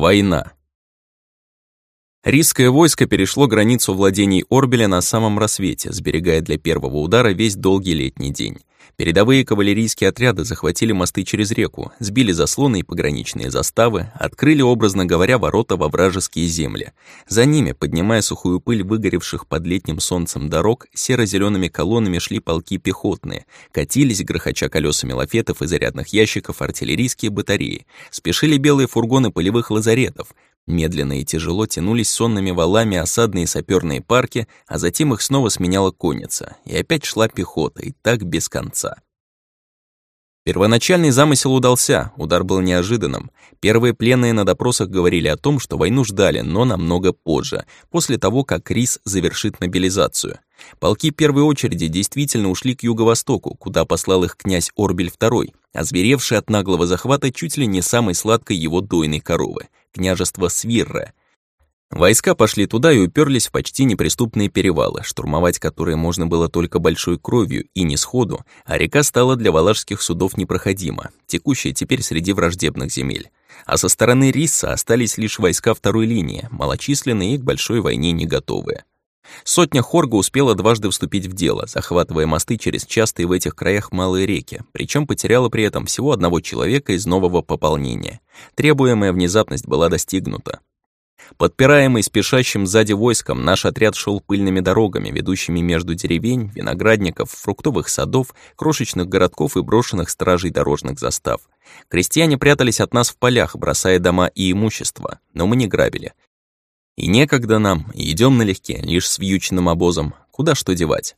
Война. Рисское войско перешло границу владений Орбеля на самом рассвете, сберегая для первого удара весь долгий летний день. Передовые кавалерийские отряды захватили мосты через реку, сбили заслоны и пограничные заставы, открыли, образно говоря, ворота во вражеские земли. За ними, поднимая сухую пыль выгоревших под летним солнцем дорог, серо зелеными колоннами шли полки пехотные, катились, грохоча колесами лафетов и зарядных ящиков, артиллерийские батареи, спешили белые фургоны полевых лазаретов, Медленно и тяжело тянулись сонными валами осадные саперные парки, а затем их снова сменяла конница, и опять шла пехота, и так без конца. Первоначальный замысел удался, удар был неожиданным. Первые пленные на допросах говорили о том, что войну ждали, но намного позже, после того, как Рис завершит мобилизацию. Полки первой очереди действительно ушли к юго-востоку, куда послал их князь Орбель II, озверевший от наглого захвата чуть ли не самой сладкой его дойной коровы княжество Свирра. Войска пошли туда и уперлись в почти неприступные перевалы, штурмовать которые можно было только большой кровью и не сходу, а река стала для валашских судов непроходима, текущая теперь среди враждебных земель. А со стороны Риса остались лишь войска второй линии, малочисленные и к большой войне не готовые. Сотня Хорга успела дважды вступить в дело, захватывая мосты через частые в этих краях малые реки, причем потеряла при этом всего одного человека из нового пополнения. Требуемая внезапность была достигнута. Подпираемый спешащим сзади войском, наш отряд шел пыльными дорогами, ведущими между деревень, виноградников, фруктовых садов, крошечных городков и брошенных стражей дорожных застав. Крестьяне прятались от нас в полях, бросая дома и имущество, но мы не грабили. И некогда нам, идем налегке, лишь с вьючным обозом, куда что девать.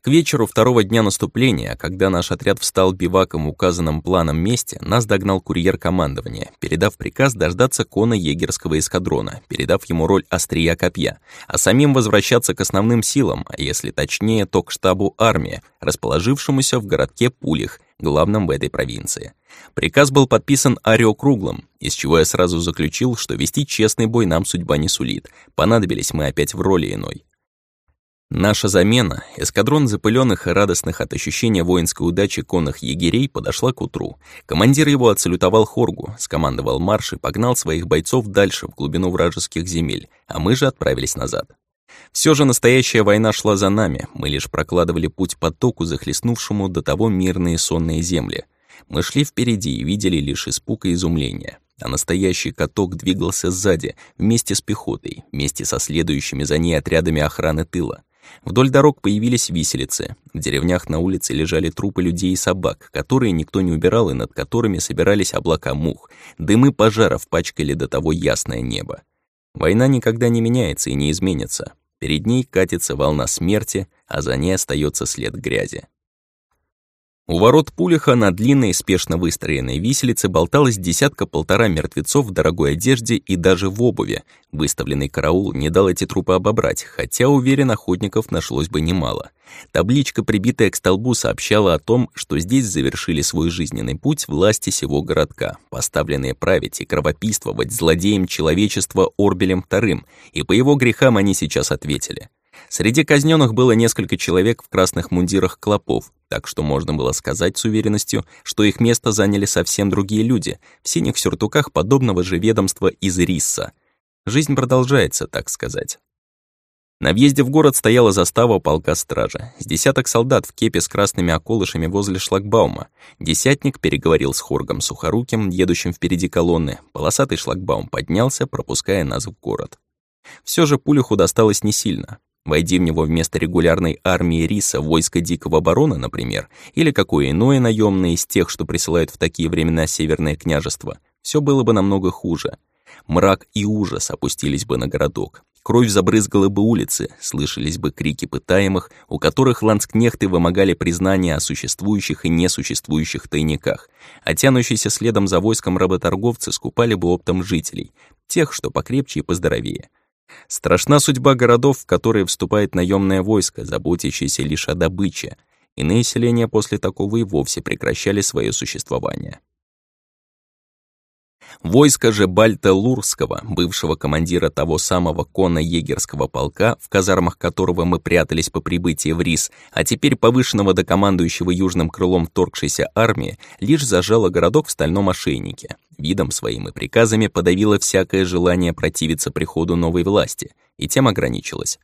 К вечеру второго дня наступления, когда наш отряд встал биваком в указанном планом месте, нас догнал курьер командования, передав приказ дождаться кона егерского эскадрона, передав ему роль острия копья, а самим возвращаться к основным силам, а если точнее, то к штабу армии, расположившемуся в городке Пулих, главном в этой провинции. Приказ был подписан Арио Круглым, из чего я сразу заключил, что вести честный бой нам судьба не сулит. Понадобились мы опять в роли иной. Наша замена, эскадрон запыленных и радостных от ощущения воинской удачи конных егерей подошла к утру. Командир его отсалютовал Хоргу, скомандовал марш и погнал своих бойцов дальше, в глубину вражеских земель, а мы же отправились назад. Все же настоящая война шла за нами, мы лишь прокладывали путь потоку, захлестнувшему до того мирные сонные земли. Мы шли впереди и видели лишь испуг и изумление. А настоящий каток двигался сзади, вместе с пехотой, вместе со следующими за ней отрядами охраны тыла. Вдоль дорог появились виселицы. В деревнях на улице лежали трупы людей и собак, которые никто не убирал и над которыми собирались облака мух. Дымы пожаров пачкали до того ясное небо. Война никогда не меняется и не изменится. Перед ней катится волна смерти, а за ней остается след грязи. У ворот Пулиха на длинной, спешно выстроенной виселице болталось десятка-полтора мертвецов в дорогой одежде и даже в обуви. Выставленный караул не дал эти трупы обобрать, хотя, уверен, охотников нашлось бы немало. Табличка, прибитая к столбу, сообщала о том, что здесь завершили свой жизненный путь власти сего городка, поставленные править и кровопийствовать злодеем человечества Орбелем II, и по его грехам они сейчас ответили. Среди казненных было несколько человек в красных мундирах клопов, так что можно было сказать с уверенностью, что их место заняли совсем другие люди, в синих сюртуках подобного же ведомства из Рисса. Жизнь продолжается, так сказать. На въезде в город стояла застава полка стража. С десяток солдат в кепе с красными околышами возле шлагбаума. Десятник переговорил с Хоргом Сухоруким, едущим впереди колонны. Полосатый шлагбаум поднялся, пропуская нас в город. Все же Пулюху досталось не сильно. Войди в него вместо регулярной армии риса войско Дикого Барона, например, или какое иное наемное из тех, что присылают в такие времена Северное княжество, все было бы намного хуже. Мрак и ужас опустились бы на городок. Кровь забрызгала бы улицы, слышались бы крики пытаемых, у которых ланскнехты вымогали признания о существующих и несуществующих тайниках, а тянущиеся следом за войском работорговцы скупали бы оптом жителей, тех, что покрепче и поздоровее. Страшна судьба городов, в которые вступает наемное войско, заботящееся лишь о добыче. Иные селения после такого и вовсе прекращали свое существование. Войско же Бальта Лурского, бывшего командира того самого конно-егерского полка, в казармах которого мы прятались по прибытии в Рис, а теперь повышенного до командующего южным крылом вторгшейся армии, лишь зажало городок в стальном ошейнике. Видом своим и приказами подавило всякое желание противиться приходу новой власти, и тем ограничилось.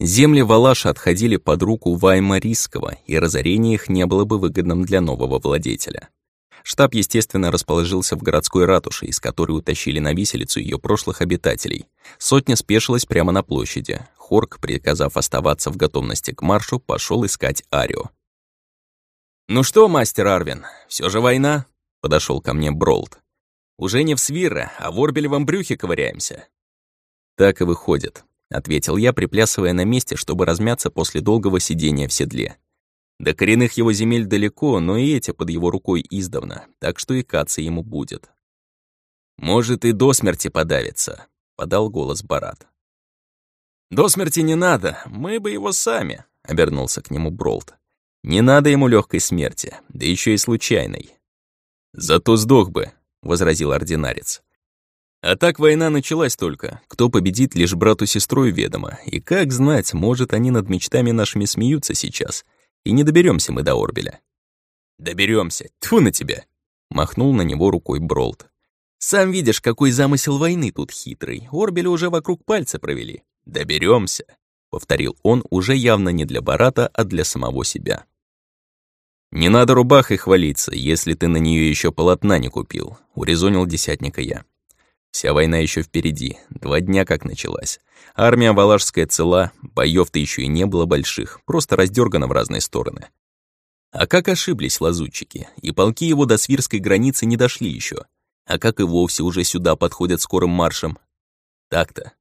Земли Валаша отходили под руку Ваймарийского, и разорение их не было бы выгодным для нового владетеля. Штаб, естественно, расположился в городской ратуше, из которой утащили на виселицу ее прошлых обитателей. Сотня спешилась прямо на площади. Хорк, приказав оставаться в готовности к маршу, пошел искать Арио. «Ну что, мастер Арвин, все же война?» — подошел ко мне Бролд. «Уже не в свирре, а в орбелевом брюхе ковыряемся». «Так и выходит», — ответил я, приплясывая на месте, чтобы размяться после долгого сидения в седле. До коренных его земель далеко, но и эти под его рукой издавна, так что и каться ему будет. «Может, и до смерти подавится», — подал голос Барат. «До смерти не надо, мы бы его сами», — обернулся к нему Бролт. «Не надо ему легкой смерти, да еще и случайной». «Зато сдох бы», — возразил ординарец. А так война началась только. Кто победит, лишь брату сестрой ведомо. И как знать, может, они над мечтами нашими смеются сейчас, и не доберемся мы до Орбеля. Доберемся. Тьфу на тебя! Махнул на него рукой Бролт. Сам видишь, какой замысел войны тут хитрый. Орбеля уже вокруг пальца провели. Доберемся, повторил он уже явно не для Барата, а для самого себя. «Не надо рубахой хвалиться, если ты на нее еще полотна не купил», — урезонил десятника я. Вся война еще впереди, два дня как началась. Армия Валашская цела, боев-то еще и не было больших, просто раздергана в разные стороны. А как ошиблись лазутчики, и полки его до свирской границы не дошли еще, а как и вовсе уже сюда подходят скорым маршем. Так-то.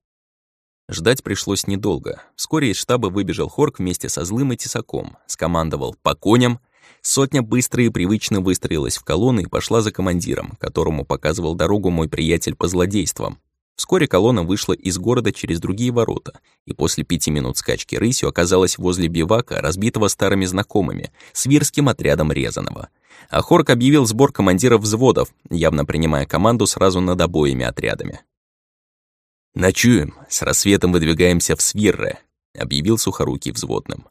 Ждать пришлось недолго. Вскоре из штаба выбежал Хорк вместе со Злым и Тесаком, скомандовал «по коням», Сотня быстро и привычно выстроилась в колонны и пошла за командиром, которому показывал дорогу мой приятель по злодействам. Вскоре колонна вышла из города через другие ворота, и после пяти минут скачки рысью оказалась возле бивака, разбитого старыми знакомыми, свирским отрядом Резаного. А Хорк объявил сбор командиров взводов, явно принимая команду сразу над обоими отрядами. «Ночуем, с рассветом выдвигаемся в Свирре», — объявил Сухорукий взводным.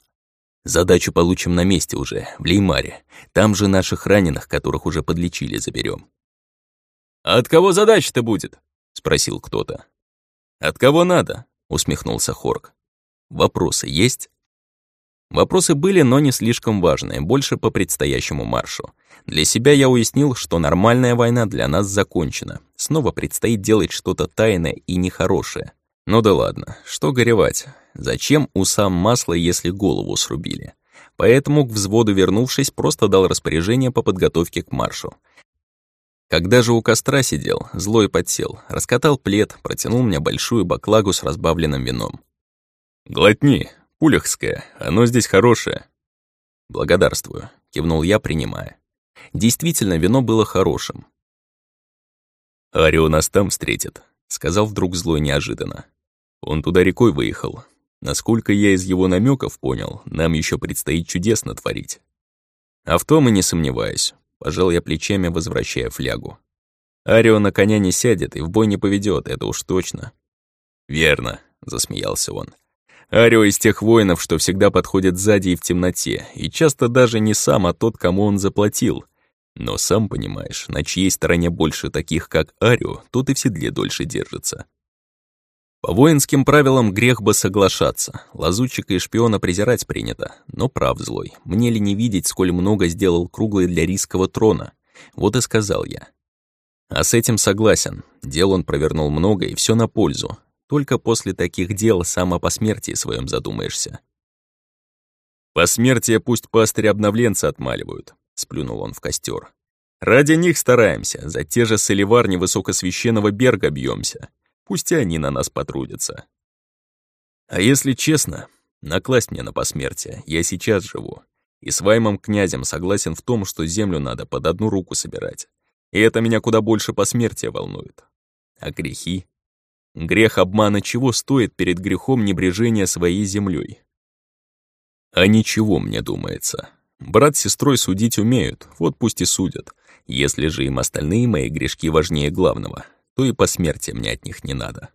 Задачу получим на месте уже, в Леймаре. Там же наших раненых, которых уже подлечили, заберем. «А от кого задача-то будет?» — спросил кто-то. «От кого надо?» — усмехнулся Хорк. «Вопросы есть?» Вопросы были, но не слишком важные, больше по предстоящему маршу. Для себя я уяснил, что нормальная война для нас закончена. Снова предстоит делать что-то тайное и нехорошее. Ну да ладно, что горевать. Зачем усам масло, если голову срубили? Поэтому, к взводу вернувшись, просто дал распоряжение по подготовке к маршу. Когда же у костра сидел, злой подсел, раскатал плед, протянул мне большую баклагу с разбавленным вином. «Глотни, пуляхское, оно здесь хорошее». «Благодарствую», — кивнул я, принимая. Действительно, вино было хорошим. «Арио нас там встретит», — сказал вдруг злой неожиданно. Он туда рекой выехал, Насколько я из его намеков понял, нам еще предстоит чудесно творить. А в том и не сомневаюсь. Пожал я плечами, возвращая флягу. Арио на коня не сядет и в бой не поведет, это уж точно. Верно, засмеялся он. Арио из тех воинов, что всегда подходят сзади и в темноте, и часто даже не сам, а тот, кому он заплатил. Но сам понимаешь, на чьей стороне больше таких, как Арио, тот и в седле дольше держится. По воинским правилам грех бы соглашаться. Лазутчика и шпиона презирать принято. Но прав злой. Мне ли не видеть, сколь много сделал круглый для рисского трона? Вот и сказал я. А с этим согласен. Дел он провернул много, и все на пользу. Только после таких дел сам о посмертии своем задумаешься. «Посмертие пусть пастыри-обновленцы отмаливают», — сплюнул он в костер. «Ради них стараемся, за те же соливарни высокосвященного берга бьемся. Пусть они на нас потрудятся. А если честно, накласть мне на посмертие, я сейчас живу. И с Ваймом князем согласен в том, что землю надо под одну руку собирать. И это меня куда больше посмертия волнует. А грехи? Грех обмана чего стоит перед грехом небрежения своей землей? А ничего, мне думается. Брат с сестрой судить умеют, вот пусть и судят. Если же им остальные мои грешки важнее главного, то и по смерти мне от них не надо.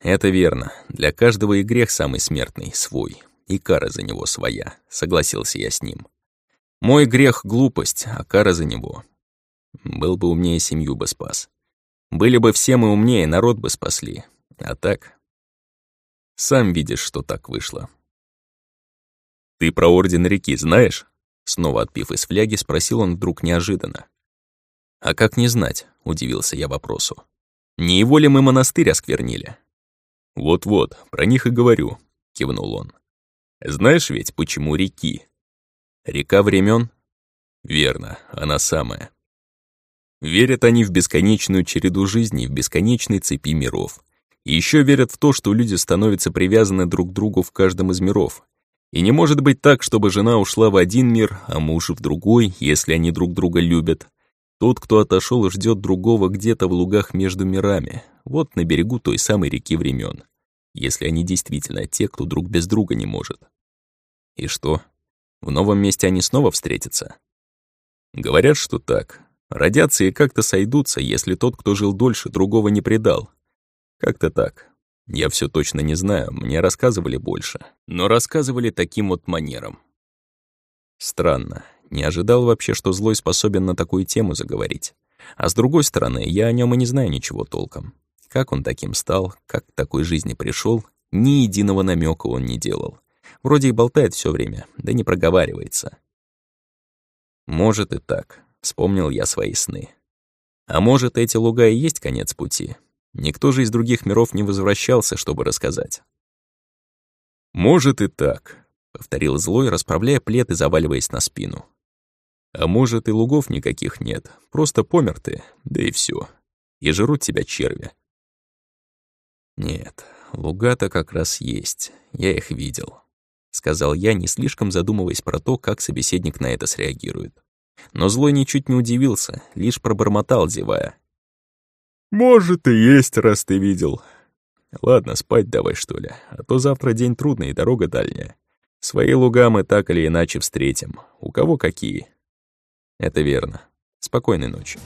Это верно. Для каждого и грех самый смертный, свой. И кара за него своя. Согласился я с ним. Мой грех — глупость, а кара за него. Был бы умнее, семью бы спас. Были бы все мы умнее, народ бы спасли. А так... Сам видишь, что так вышло. «Ты про Орден реки знаешь?» Снова отпив из фляги, спросил он вдруг неожиданно. «А как не знать?» — удивился я вопросу. «Не его ли мы монастырь осквернили?» «Вот-вот, про них и говорю», — кивнул он. «Знаешь ведь, почему реки?» «Река времен? «Верно, она самая». Верят они в бесконечную череду жизней, в бесконечной цепи миров. И еще верят в то, что люди становятся привязаны друг к другу в каждом из миров, и не может быть так, чтобы жена ушла в один мир, а муж в другой, если они друг друга любят. Тот, кто отошел, ждет другого где-то в лугах между мирами, вот на берегу той самой реки времен. Если они действительно те, кто друг без друга не может. И что? В новом месте они снова встретятся? Говорят, что так. Родятся и как-то сойдутся, если тот, кто жил дольше, другого не предал. Как-то так. Я все точно не знаю, мне рассказывали больше, но рассказывали таким вот манером. Странно, не ожидал вообще, что злой способен на такую тему заговорить. А с другой стороны, я о нем и не знаю ничего толком. Как он таким стал, как к такой жизни пришел, ни единого намека он не делал. Вроде и болтает все время, да не проговаривается. Может и так, вспомнил я свои сны. А может, эти луга и есть конец пути, Никто же из других миров не возвращался, чтобы рассказать. «Может и так», — повторил злой, расправляя плед и заваливаясь на спину. «А может, и лугов никаких нет, просто помер ты, да и все. И жрут тебя черви». «Нет, луга-то как раз есть, я их видел», — сказал я, не слишком задумываясь про то, как собеседник на это среагирует. Но злой ничуть не удивился, лишь пробормотал, зевая. «Может, и есть, раз ты видел. Ладно, спать давай, что ли, а то завтра день трудный и дорога дальняя. Свои луга мы так или иначе встретим. У кого какие?» «Это верно. Спокойной ночи».